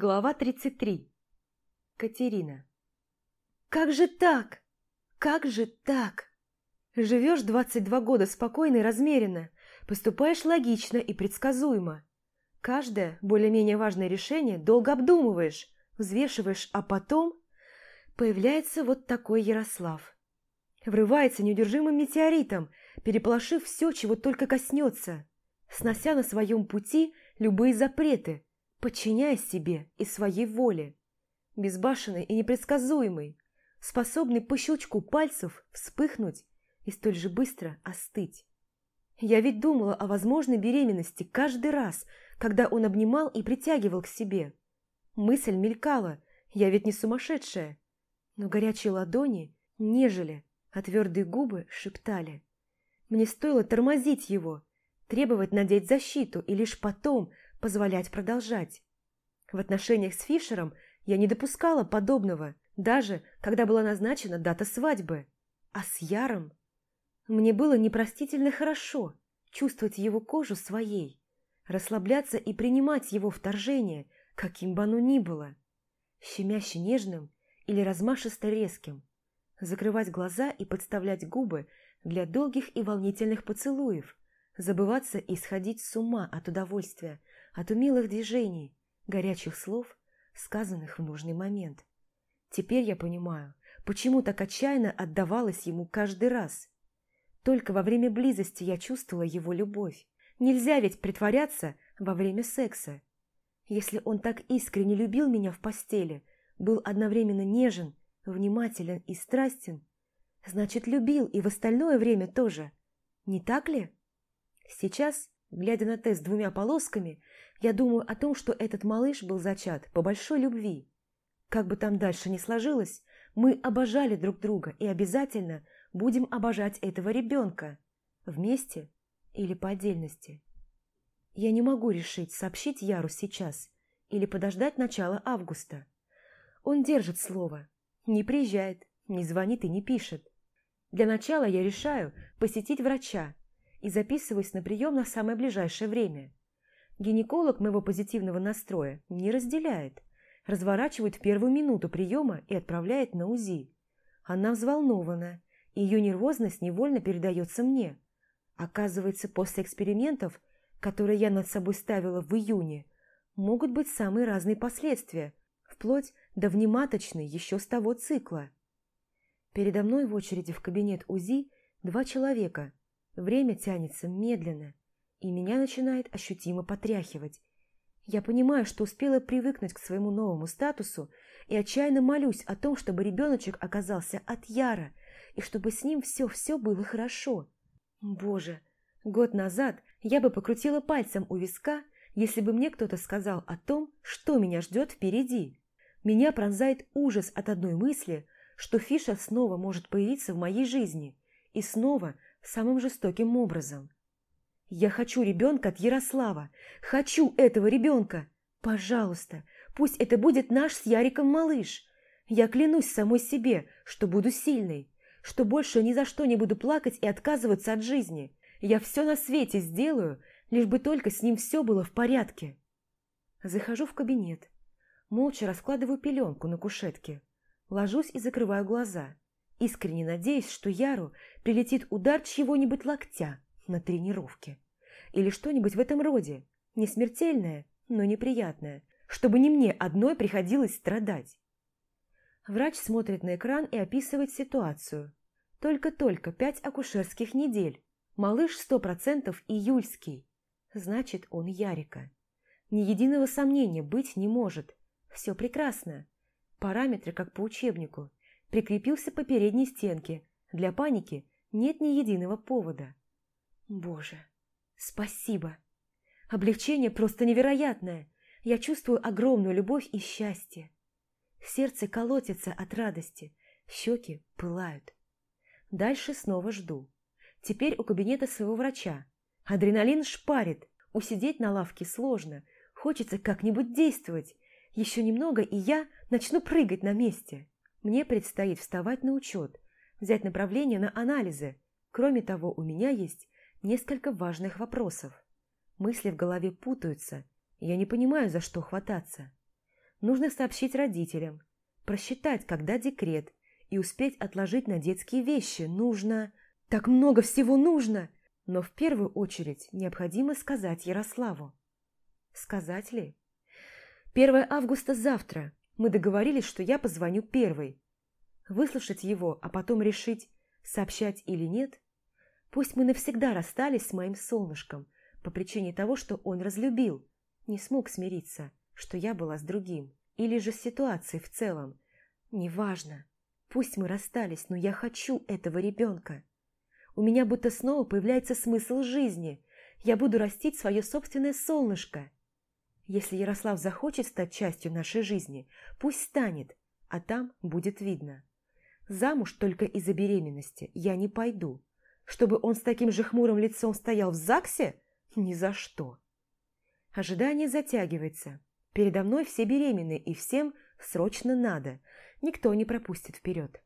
Глава 33. Катерина. «Как же так? Как же так? Живешь 22 года спокойно и размеренно, поступаешь логично и предсказуемо. Каждое более-менее важное решение долго обдумываешь, взвешиваешь, а потом появляется вот такой Ярослав. Врывается неудержимым метеоритом, переполошив все, чего только коснется, снося на своем пути любые запреты – подчиняясь себе и своей воле. Безбашенный и непредсказуемый, способный по щелчку пальцев вспыхнуть и столь же быстро остыть. Я ведь думала о возможной беременности каждый раз, когда он обнимал и притягивал к себе. Мысль мелькала, я ведь не сумасшедшая. Но горячие ладони нежели, а твердые губы шептали. Мне стоило тормозить его, требовать надеть защиту и лишь потом позволять продолжать. В отношениях с Фишером я не допускала подобного, даже когда была назначена дата свадьбы. А с Яром мне было непростительно хорошо чувствовать его кожу своей, расслабляться и принимать его вторжение, каким бы оно ни было, щемяще нежным или размашисто резким, закрывать глаза и подставлять губы для долгих и волнительных поцелуев, забываться и сходить с ума от удовольствия, от умелых движений, горячих слов, сказанных в нужный момент. Теперь я понимаю, почему так отчаянно отдавалась ему каждый раз. Только во время близости я чувствовала его любовь. Нельзя ведь притворяться во время секса. Если он так искренне любил меня в постели, был одновременно нежен, внимателен и страстен, значит, любил и в остальное время тоже. Не так ли? Сейчас, глядя на тест двумя полосками, я думаю о том, что этот малыш был зачат по большой любви. Как бы там дальше ни сложилось, мы обожали друг друга и обязательно будем обожать этого ребенка. Вместе или по отдельности. Я не могу решить, сообщить Яру сейчас или подождать начала августа. Он держит слово, не приезжает, не звонит и не пишет. Для начала я решаю посетить врача и записываюсь на прием на самое ближайшее время. Гинеколог моего позитивного настроя не разделяет. Разворачивает в первую минуту приема и отправляет на УЗИ. Она взволнована, и ее нервозность невольно передается мне. Оказывается, после экспериментов, которые я над собой ставила в июне, могут быть самые разные последствия, вплоть до внематочной еще с того цикла. Передо мной в очереди в кабинет УЗИ два человека. Время тянется медленно и меня начинает ощутимо потряхивать. Я понимаю, что успела привыкнуть к своему новому статусу и отчаянно молюсь о том, чтобы ребеночек оказался от Яра и чтобы с ним все-все было хорошо. Боже, год назад я бы покрутила пальцем у виска, если бы мне кто-то сказал о том, что меня ждет впереди. Меня пронзает ужас от одной мысли, что Фиша снова может появиться в моей жизни и снова самым жестоким образом – я хочу ребенка от Ярослава. Хочу этого ребенка. Пожалуйста, пусть это будет наш с Яриком малыш. Я клянусь самой себе, что буду сильной, что больше ни за что не буду плакать и отказываться от жизни. Я все на свете сделаю, лишь бы только с ним все было в порядке. Захожу в кабинет. Молча раскладываю пеленку на кушетке. Ложусь и закрываю глаза. Искренне надеюсь, что Яру прилетит удар чьего-нибудь локтя на тренировке. Или что-нибудь в этом роде. Не смертельное, но неприятное. Чтобы не мне одной приходилось страдать. Врач смотрит на экран и описывает ситуацию. Только-только пять акушерских недель. Малыш сто процентов июльский. Значит, он Ярика. Ни единого сомнения быть не может. Все прекрасно. Параметры как по учебнику. Прикрепился по передней стенке. Для паники нет ни единого повода. Боже, спасибо. Облегчение просто невероятное. Я чувствую огромную любовь и счастье. Сердце колотится от радости, щеки пылают. Дальше снова жду. Теперь у кабинета своего врача. Адреналин шпарит, усидеть на лавке сложно, хочется как-нибудь действовать. Еще немного, и я начну прыгать на месте. Мне предстоит вставать на учет, взять направление на анализы. Кроме того, у меня есть несколько важных вопросов. Мысли в голове путаются, я не понимаю, за что хвататься. нужно сообщить родителям, просчитать, когда декрет, и успеть отложить на детские вещи. Нужно... Так много всего нужно! Но в первую очередь необходимо сказать Ярославу. Сказать ли? 1 августа завтра. Мы договорились, что я позвоню первой. Выслушать его, а потом решить, сообщать или нет. Пусть мы навсегда расстались с моим солнышком по причине того, что он разлюбил, не смог смириться, что я была с другим, или же с ситуацией в целом. Неважно. Пусть мы расстались, но я хочу этого ребенка. У меня будто снова появляется смысл жизни. Я буду растить свое собственное солнышко. Если Ярослав захочет стать частью нашей жизни, пусть станет, а там будет видно. Замуж только из-за беременности я не пойду. Чтобы он с таким же хмурым лицом стоял в ЗАГСе? Ни за что. Ожидание затягивается. Передо мной все беременны, и всем срочно надо. Никто не пропустит вперед.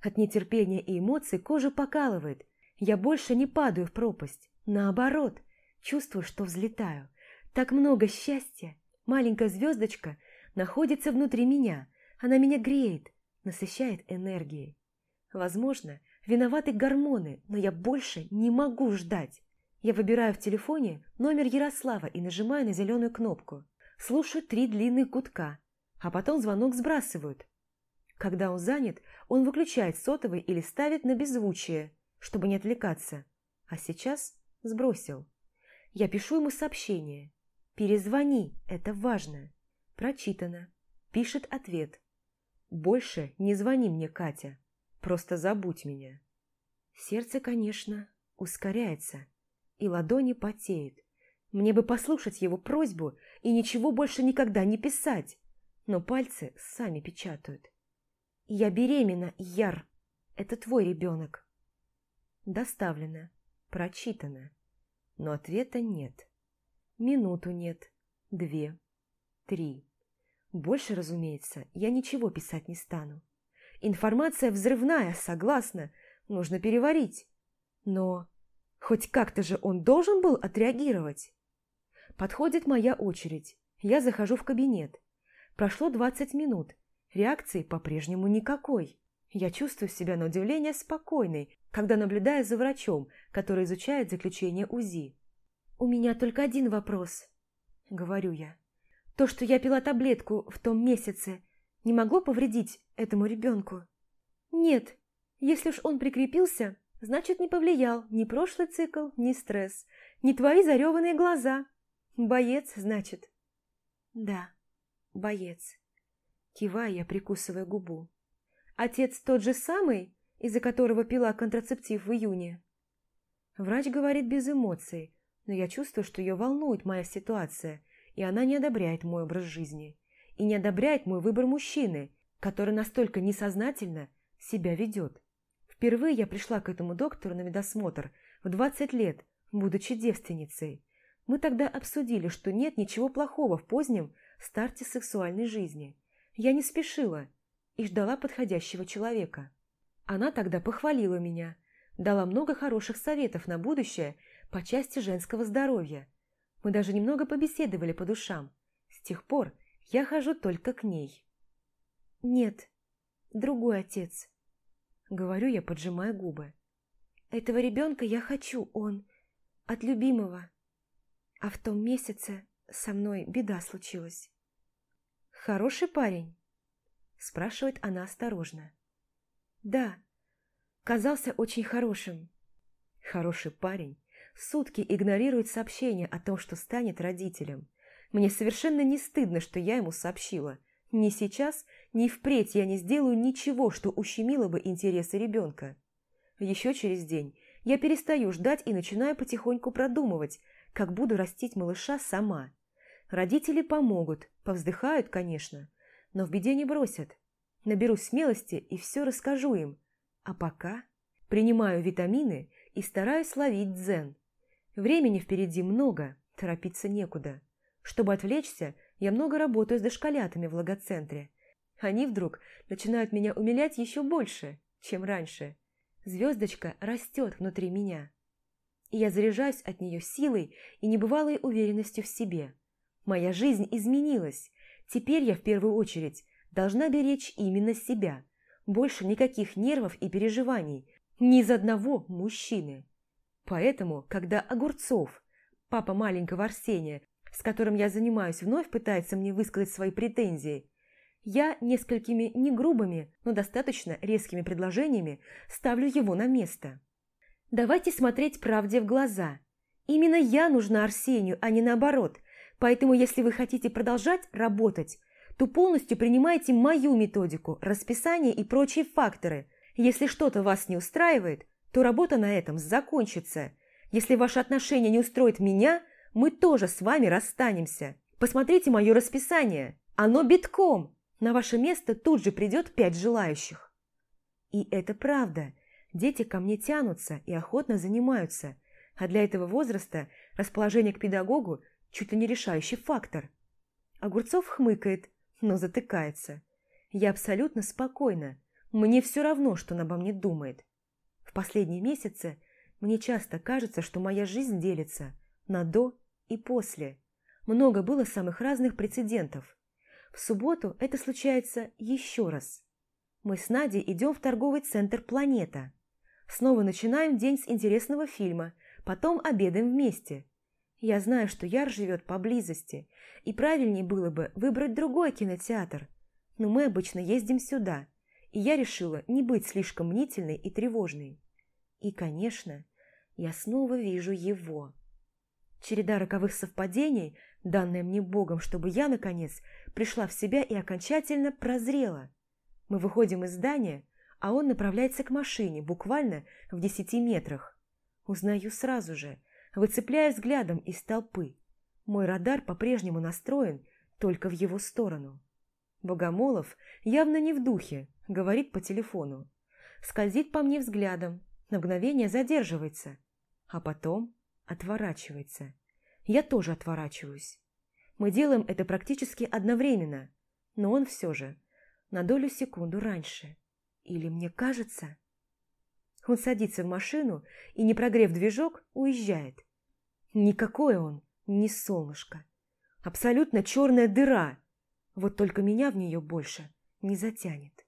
От нетерпения и эмоций кожа покалывает. Я больше не падаю в пропасть. Наоборот, чувствую, что взлетаю. Так много счастья. Маленькая звездочка находится внутри меня. Она меня греет, насыщает энергией. Возможно, виноваты гормоны, но я больше не могу ждать. Я выбираю в телефоне номер Ярослава и нажимаю на зеленую кнопку. Слушаю три длинных гудка, а потом звонок сбрасывают. Когда он занят, он выключает сотовый или ставит на беззвучие, чтобы не отвлекаться. А сейчас сбросил. Я пишу ему сообщение. «Перезвони, это важно». Прочитано. Пишет ответ. «Больше не звони мне, Катя. Просто забудь меня». Сердце, конечно, ускоряется, и ладони потеют. Мне бы послушать его просьбу и ничего больше никогда не писать, но пальцы сами печатают. «Я беременна, Яр. Это твой ребенок». Доставлено, прочитано, но ответа нет. Минуту нет, две, три. Больше, разумеется, я ничего писать не стану. Информация взрывная, согласна, нужно переварить. Но хоть как-то же он должен был отреагировать. Подходит моя очередь. Я захожу в кабинет. Прошло 20 минут. Реакции по-прежнему никакой. Я чувствую себя на удивление спокойной, когда наблюдаю за врачом, который изучает заключение УЗИ. «У меня только один вопрос», — говорю я. То, что я пила таблетку в том месяце, не могло повредить этому ребенку? Нет, если уж он прикрепился, значит, не повлиял ни прошлый цикл, ни стресс, ни твои зареванные глаза. Боец, значит? Да, боец. Кивая, я прикусывая губу. Отец тот же самый, из-за которого пила контрацептив в июне? Врач говорит без эмоций, но я чувствую, что ее волнует моя ситуация – и она не одобряет мой образ жизни, и не одобряет мой выбор мужчины, который настолько несознательно себя ведет. Впервые я пришла к этому доктору на медосмотр в 20 лет, будучи девственницей. Мы тогда обсудили, что нет ничего плохого в позднем старте сексуальной жизни. Я не спешила и ждала подходящего человека. Она тогда похвалила меня, дала много хороших советов на будущее по части женского здоровья, мы даже немного побеседовали по душам. С тех пор я хожу только к ней. «Нет, другой отец», — говорю я, поджимая губы. «Этого ребенка я хочу, он от любимого. А в том месяце со мной беда случилась». «Хороший парень?» – спрашивает она осторожно. «Да, казался очень хорошим». «Хороший парень Сутки игнорирует сообщение о том, что станет родителем. Мне совершенно не стыдно, что я ему сообщила. Ни сейчас, ни впредь я не сделаю ничего, что ущемило бы интересы ребенка. Еще через день я перестаю ждать и начинаю потихоньку продумывать, как буду растить малыша сама. Родители помогут, повздыхают, конечно, но в беде не бросят. Наберусь смелости и все расскажу им. А пока принимаю витамины и стараюсь ловить дзен. Времени впереди много, торопиться некуда. Чтобы отвлечься, я много работаю с дошколятами в логоцентре. Они вдруг начинают меня умилять еще больше, чем раньше. Звездочка растет внутри меня. И я заряжаюсь от нее силой и небывалой уверенностью в себе. Моя жизнь изменилась. Теперь я в первую очередь должна беречь именно себя. Больше никаких нервов и переживаний. Ни из одного мужчины. Поэтому, когда Огурцов, папа маленького Арсения, с которым я занимаюсь, вновь пытается мне высказать свои претензии, я несколькими не грубыми, но достаточно резкими предложениями ставлю его на место. Давайте смотреть правде в глаза. Именно я нужна Арсению, а не наоборот. Поэтому, если вы хотите продолжать работать, то полностью принимайте мою методику, расписание и прочие факторы. Если что-то вас не устраивает, то работа на этом закончится. Если ваши отношения не устроят меня, мы тоже с вами расстанемся. Посмотрите мое расписание. Оно битком. На ваше место тут же придет пять желающих. И это правда. Дети ко мне тянутся и охотно занимаются. А для этого возраста расположение к педагогу чуть ли не решающий фактор. Огурцов хмыкает, но затыкается. Я абсолютно спокойна. Мне все равно, что он обо мне думает. В последние месяцы мне часто кажется, что моя жизнь делится на «до» и «после». Много было самых разных прецедентов. В субботу это случается еще раз. Мы с Надей идем в торговый центр «Планета». Снова начинаем день с интересного фильма, потом обедаем вместе. Я знаю, что Яр живет поблизости, и правильнее было бы выбрать другой кинотеатр. Но мы обычно ездим сюда, и я решила не быть слишком мнительной и тревожной. И, конечно, я снова вижу его. Череда роковых совпадений, данная мне Богом, чтобы я, наконец, пришла в себя и окончательно прозрела. Мы выходим из здания, а он направляется к машине, буквально в десяти метрах. Узнаю сразу же, выцепляя взглядом из толпы. Мой радар по-прежнему настроен только в его сторону. Богомолов явно не в духе, говорит по телефону. Скользит по мне взглядом, на мгновение задерживается, а потом отворачивается. Я тоже отворачиваюсь. Мы делаем это практически одновременно, но он все же на долю секунду раньше. Или мне кажется? Он садится в машину и, не прогрев движок, уезжает. Никакой он не солнышко. Абсолютно черная дыра. Вот только меня в нее больше не затянет.